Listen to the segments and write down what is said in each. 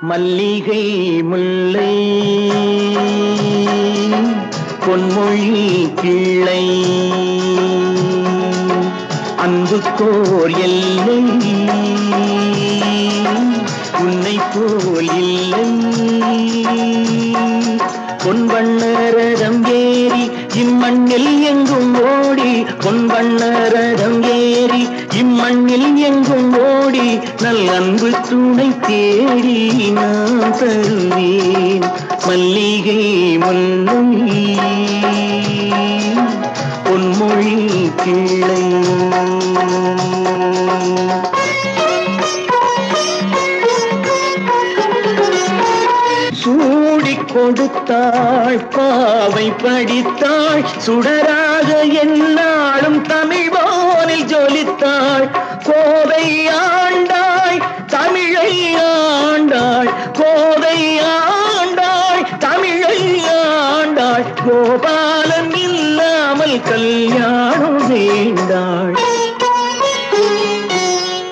மல்லிகை முல்லை பொன்மொழி கிள்ளை அன்புக்கோர் எல்லை உன்னை போல் இல்லை. பொன்வண்ணரதம் ஏ இம்மண்ணில் எங்கும் ஓடி பொன்பண்ண ரதம் ஏறி இம்மண்ணில் எங்கும் ஓடி நல் அன்பு துணை தேடி நான் தருவேன். மல்லிகை முல்லை பொன்மொழி கிளை கொடுத்தாள் பாவை படித்தாள் சுடராக என்னாலும் தமிழ் போனில் ஜொலித்தாள். கோதை ஆண்டாய் தமிழை ஆண்டாள். கோதை ஆண்டாள் தமிழை ஆண்டாள். கோபாலன் இல்லாமல் கல்யாணம் வேணும்.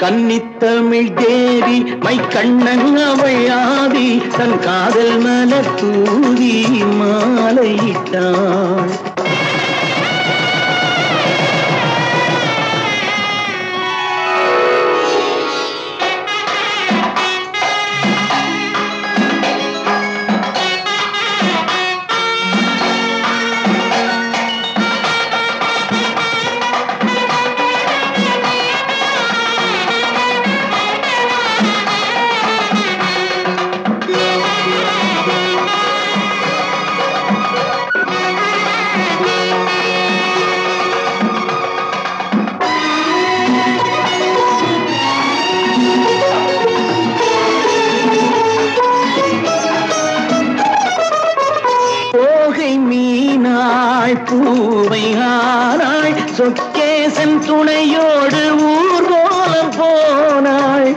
கன்னித்தமிழ் தேவி மை கண்ணன் அவள் ஆதி தன் காதல் மலர் தூவி மாலையிட்டாள். போகை மீனாள் பூவை ஆனாள் சொக்கேசன் துணையோடு ஊர்கோலம் போனாய்.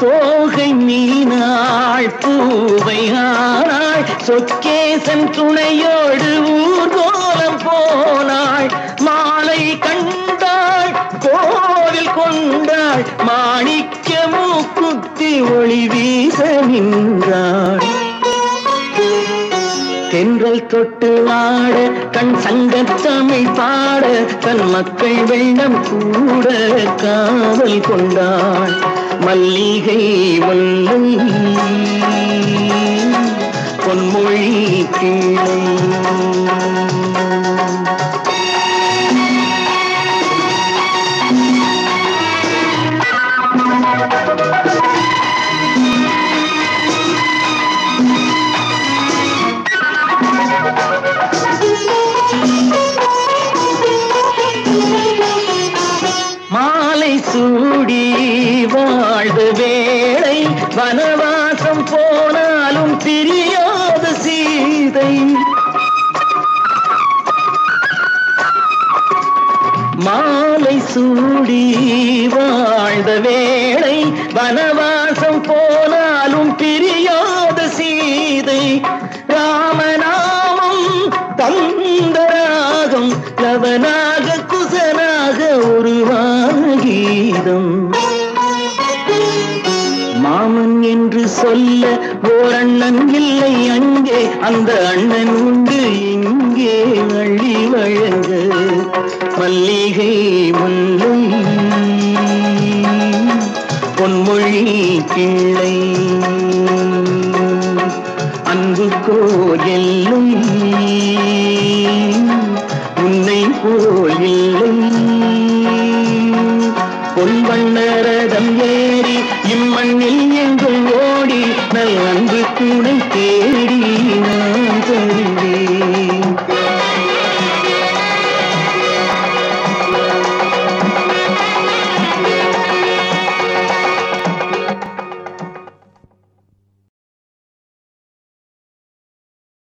தோகை மீனாய் பூவை ஆனாள் சொக்கேசன் துணையோடு ஊர்கோலம் போனாய். ஒளி வீச நின்றாள் தென்றல் தொட்டு ஆட கண் சங்கத் பாட தன் மக்கள் வெள்ளம் கூட காதல் கொண்டாள் மல்லிகை வல்லை பொன்மொழி கிளை வாழ்ந்த வேளை வனவாசம் போனாலும் பிரியாத சீதை. மாலை சூடி வாழ்ந்த வேளை வனவாசம் போனாலும் சொல்ல ஓர் அண்ணன் இல்லை அங்கே. அந்த அண்ணன் உண்டு இங்கே அள்ளி வழங்க. மல்லிகை முல்லை. பொன்மொழி கிள்ளை அன்பு எல்லும் உன்னை போல் உனை தேடி நான்